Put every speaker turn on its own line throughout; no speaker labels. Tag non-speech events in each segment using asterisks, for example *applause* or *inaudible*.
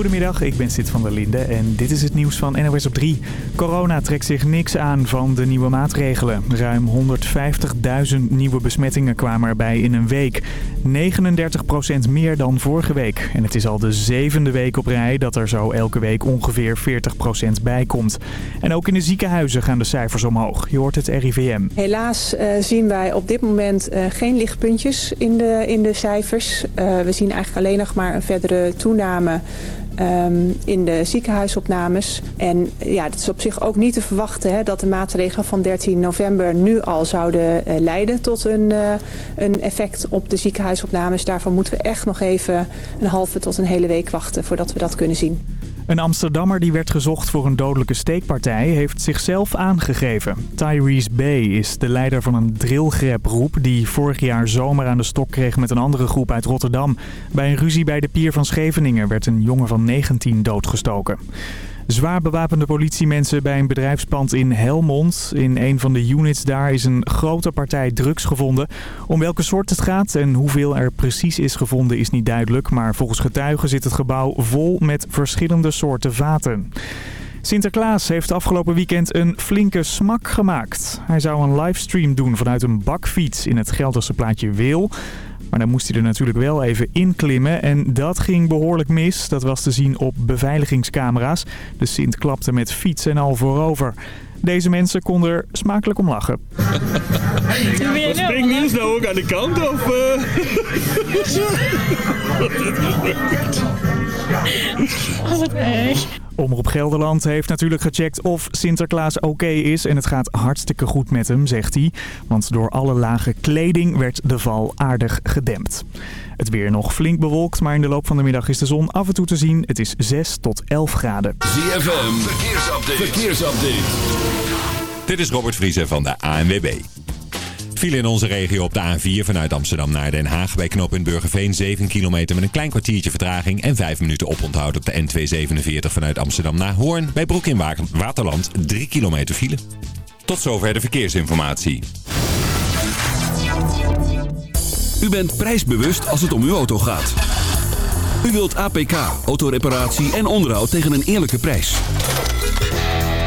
Goedemiddag, ik ben Sid van der Linde en dit is het nieuws van NOS op 3. Corona trekt zich niks aan van de nieuwe maatregelen. Ruim 150.000 nieuwe besmettingen kwamen erbij in een week. 39% meer dan vorige week. En het is al de zevende week op rij dat er zo elke week ongeveer 40% bij komt. En ook in de ziekenhuizen gaan de cijfers omhoog. Je hoort het RIVM.
Helaas uh, zien wij op dit moment uh, geen lichtpuntjes in de, in de cijfers. Uh, we zien eigenlijk alleen nog maar een verdere toename um, in de ziekenhuisopnames. En ja, het is op zich ook niet te verwachten hè, dat de maatregelen van 13 november nu al zouden uh, leiden tot een, uh, een effect op de ziekenhuisopnames. Daarvoor moeten we echt nog even een halve tot een hele week wachten voordat we dat kunnen zien.
Een Amsterdammer die werd gezocht voor een dodelijke steekpartij heeft zichzelf aangegeven. Tyrese B. is de leider van een drillgreproep die vorig jaar zomer aan de stok kreeg met een andere groep uit Rotterdam. Bij een ruzie bij de pier van Scheveningen werd een jongen van 19 doodgestoken. Zwaar bewapende politiemensen bij een bedrijfspand in Helmond. In een van de units daar is een grote partij drugs gevonden. Om welke soort het gaat en hoeveel er precies is gevonden is niet duidelijk. Maar volgens getuigen zit het gebouw vol met verschillende soorten vaten. Sinterklaas heeft afgelopen weekend een flinke smak gemaakt. Hij zou een livestream doen vanuit een bakfiets in het Gelderse plaatje Weel. Maar dan moest hij er natuurlijk wel even inklimmen en dat ging behoorlijk mis. Dat was te zien op beveiligingscamera's. De Sint klapte met fiets en al voorover. Deze mensen konden er smakelijk om lachen.
Wat springt Niels nou ook aan de kant? Of, uh... *laughs*
Wat erg. Omroep Gelderland heeft natuurlijk gecheckt of Sinterklaas oké is. En het gaat hartstikke goed met hem, zegt hij. Want door alle lage kleding werd de val aardig gedempt. Het weer nog flink bewolkt, maar in de loop van de middag is de zon af en toe te zien. Het is 6 tot 11 graden.
ZFM, verkeersupdate. verkeersupdate.
Dit is Robert Vriezen van de ANWB. Viel in onze regio op de A4 vanuit Amsterdam naar Den Haag. Bij knooppunt Burgerveen 7 kilometer met een klein kwartiertje vertraging. En 5 minuten oponthoud op de N247 vanuit Amsterdam naar Hoorn. Bij Broek in Waterland 3 kilometer file. Tot zover de verkeersinformatie.
U bent prijsbewust als het om uw auto gaat. U wilt APK, autoreparatie en onderhoud tegen een eerlijke prijs.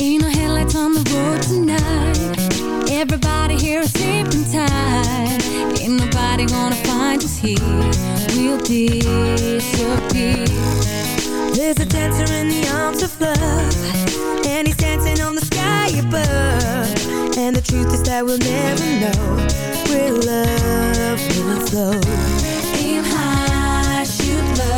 Ain't no headlights on the road tonight. Everybody here is sleeping tight. Ain't nobody gonna find us here. We'll disappear.
There's a dancer in the arms of love And he's dancing on the sky above And the truth is that we'll never know Where love will flow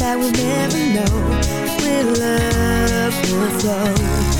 that we'll never know Where love will
flow.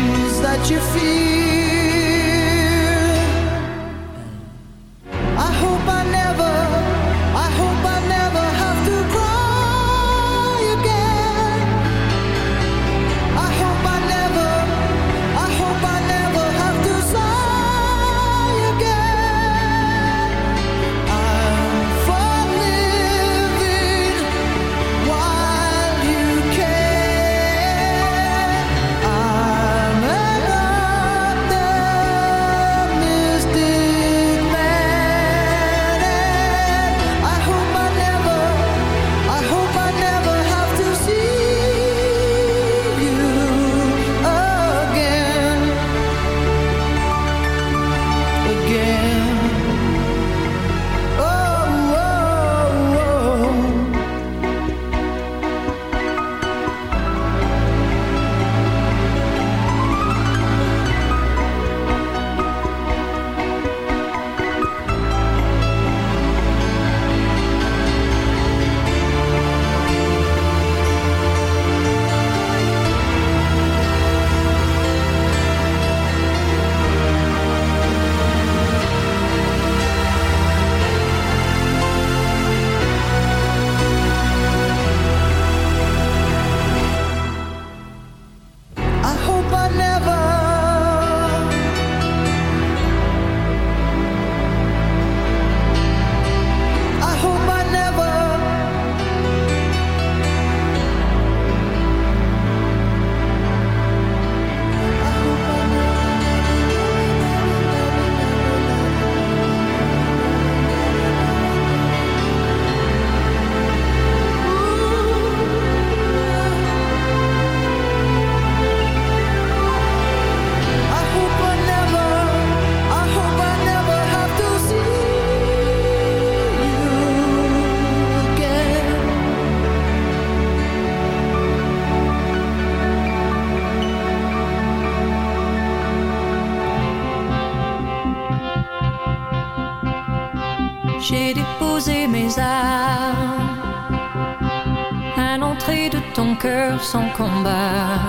sans combat.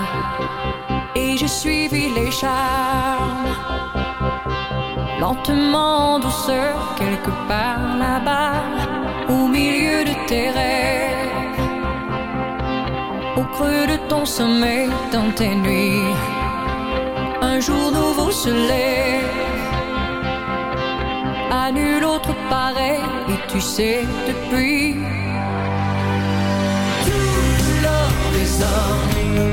Et j'ai suivi les charmes, lentement, en quelque part là-bas, au milieu de tes rêves, au creux de ton sommeil, dans tes nuits. Un jour nouveau se lève, à nul autre pareil, et tu sais depuis eyes.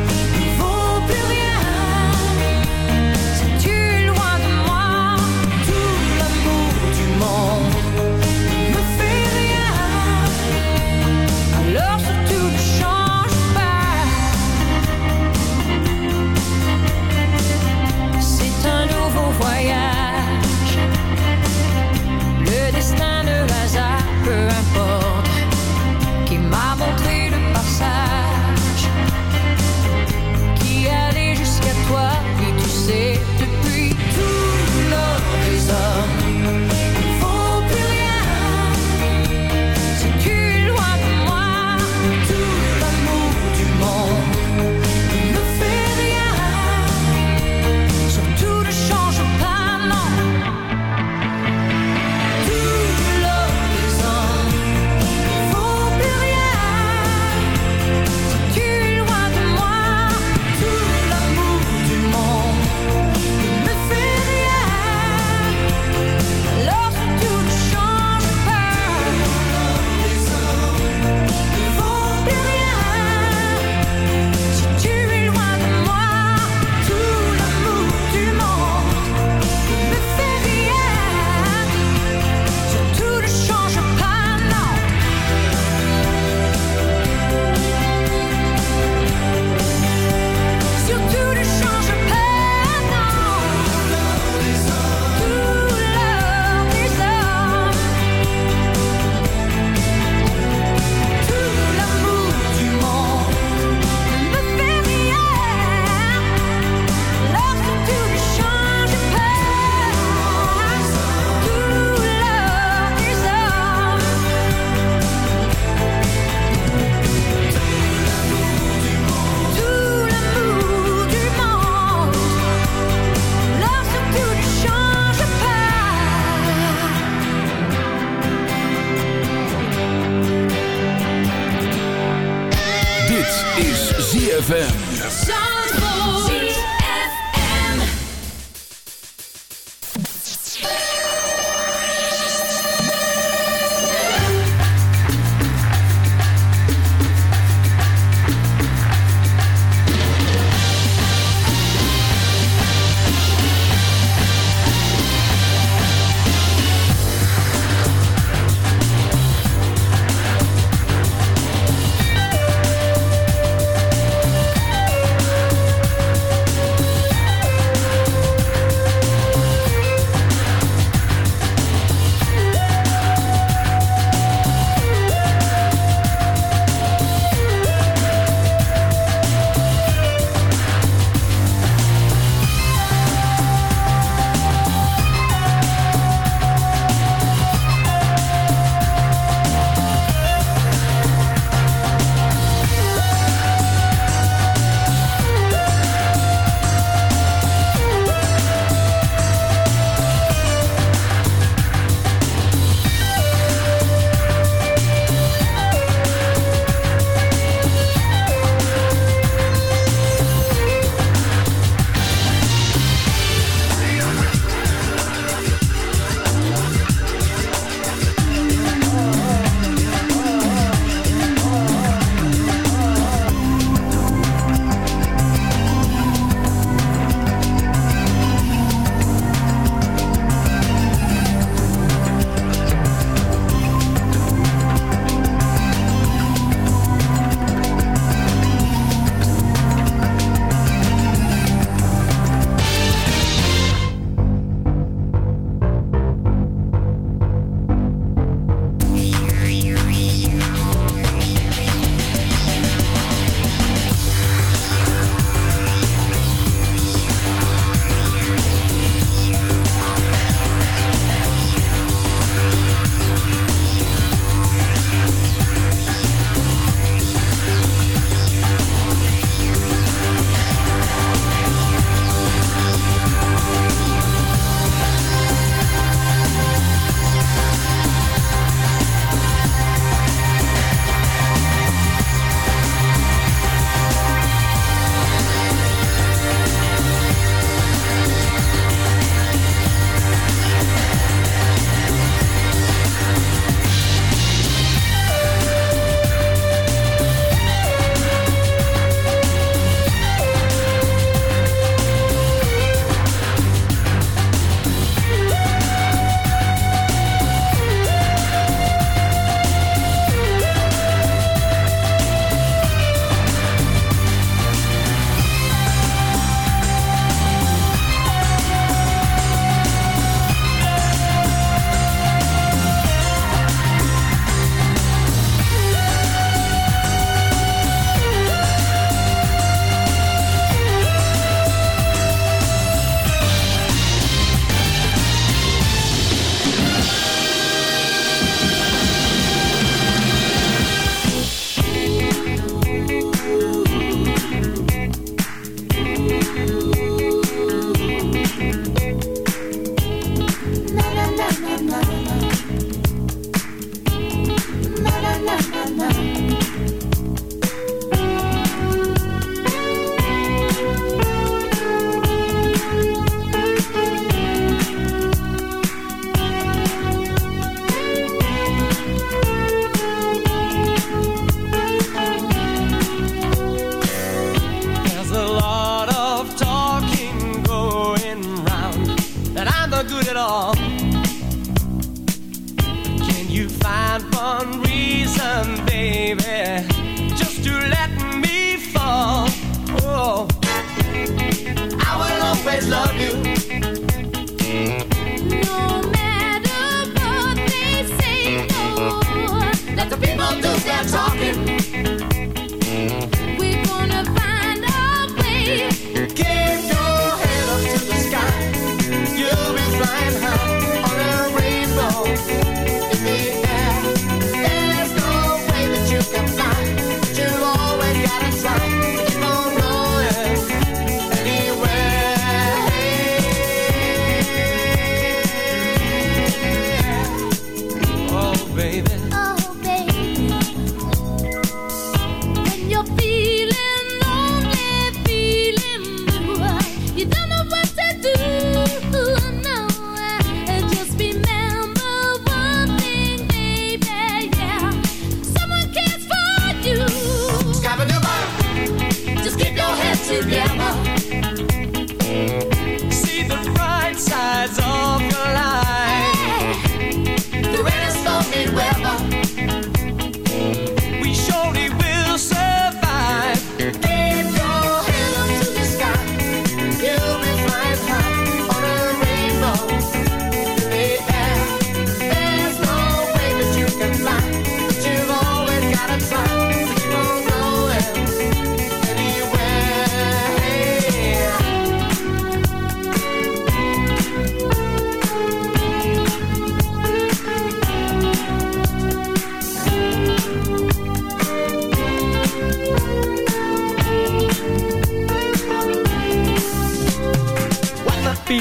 to
get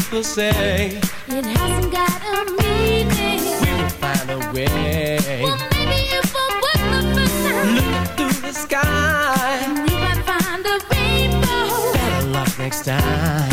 to say
It hasn't got a meaning.
We will find a way.
Well, maybe if I work the first time.
Look through the sky.
We might find a rainbow.
Better luck next time.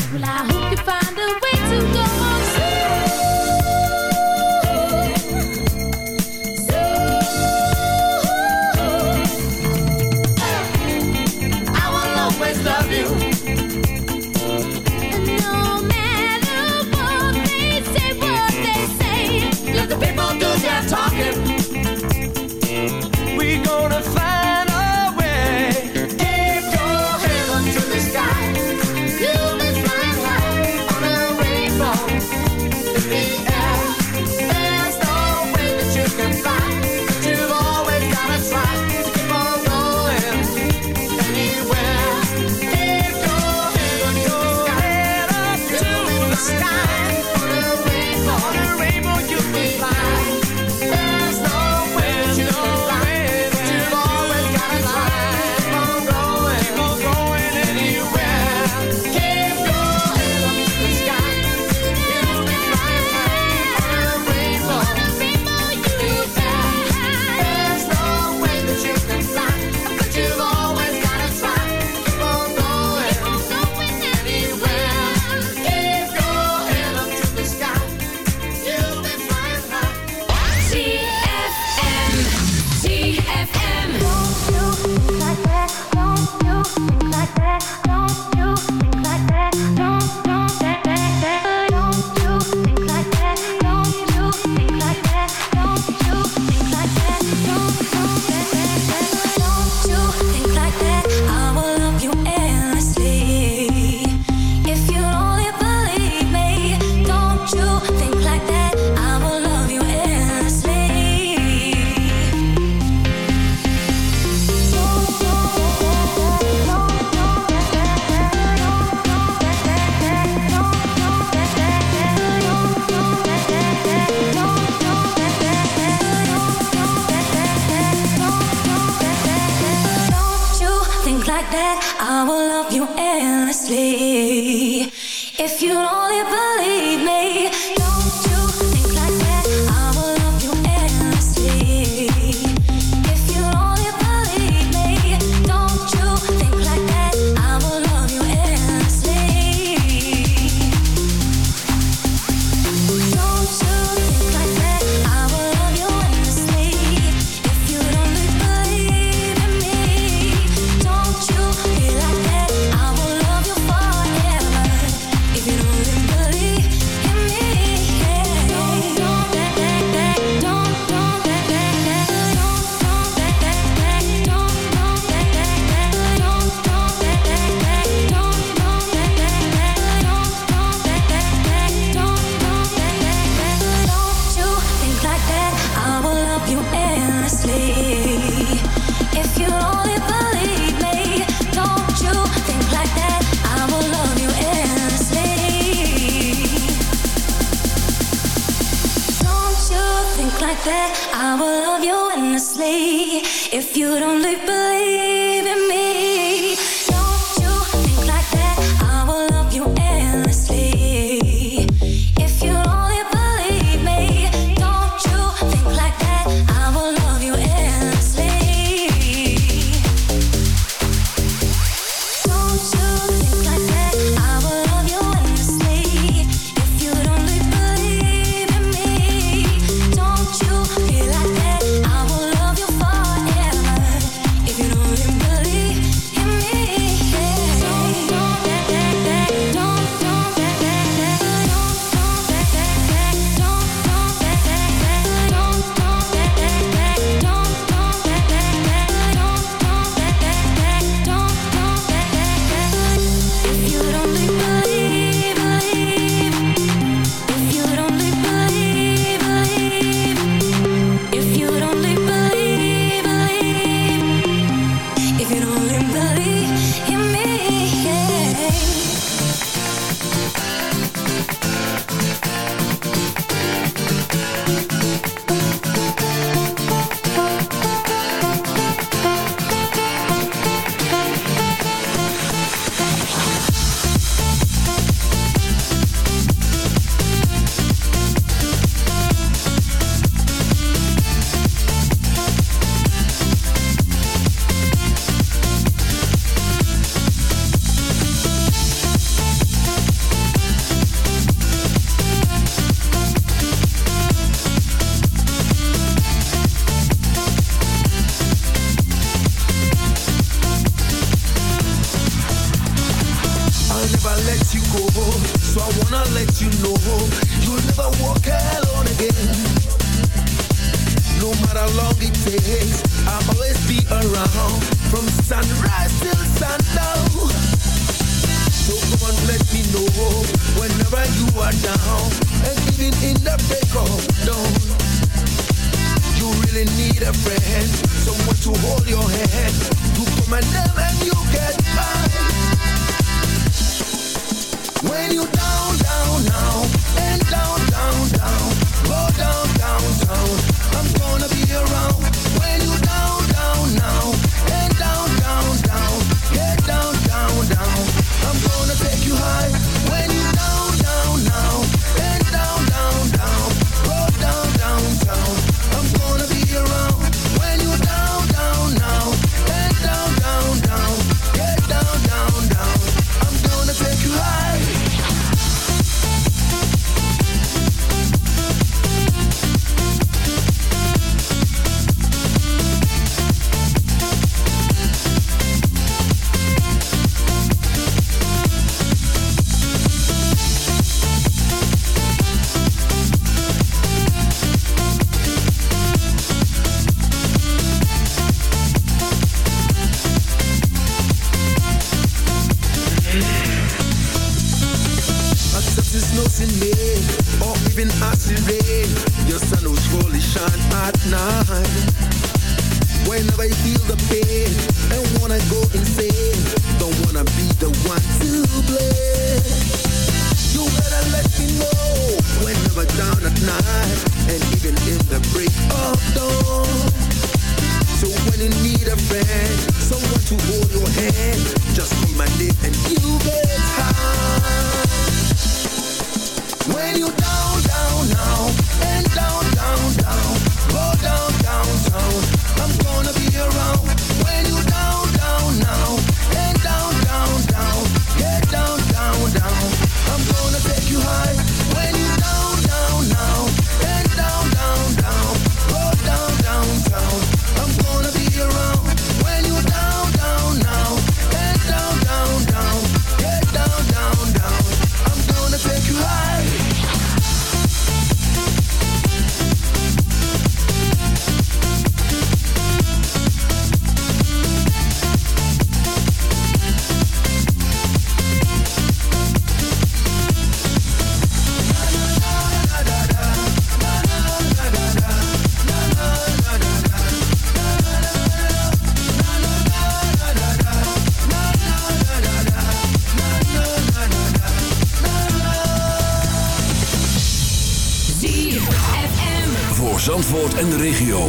En de regio.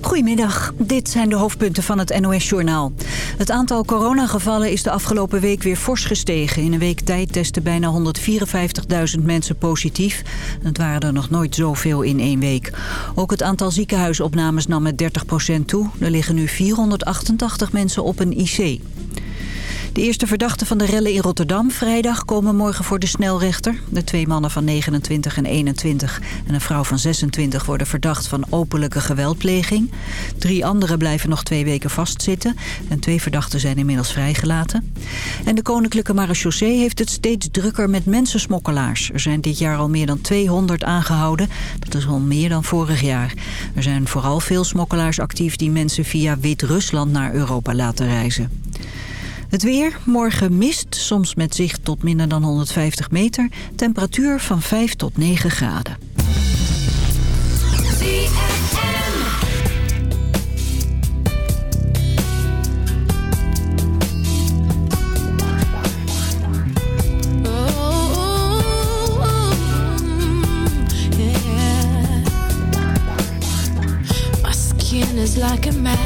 Goedemiddag, dit zijn de hoofdpunten van het NOS-journaal. Het aantal coronagevallen is de afgelopen week weer fors gestegen. In een week tijd testen bijna 154.000 mensen positief. Het waren er nog nooit zoveel in één week. Ook het aantal ziekenhuisopnames nam met 30% toe. Er liggen nu 488 mensen op een IC. De eerste verdachten van de rellen in Rotterdam vrijdag komen morgen voor de snelrechter. De twee mannen van 29 en 21 en een vrouw van 26 worden verdacht van openlijke geweldpleging. Drie anderen blijven nog twee weken vastzitten en twee verdachten zijn inmiddels vrijgelaten. En de Koninklijke Marechaussee heeft het steeds drukker met mensensmokkelaars. Er zijn dit jaar al meer dan 200 aangehouden. Dat is al meer dan vorig jaar. Er zijn vooral veel smokkelaars actief die mensen via Wit-Rusland naar Europa laten reizen. Het weer, morgen mist, soms met zicht tot minder dan 150 meter. Temperatuur van 5 tot 9 graden.
Like a where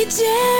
we did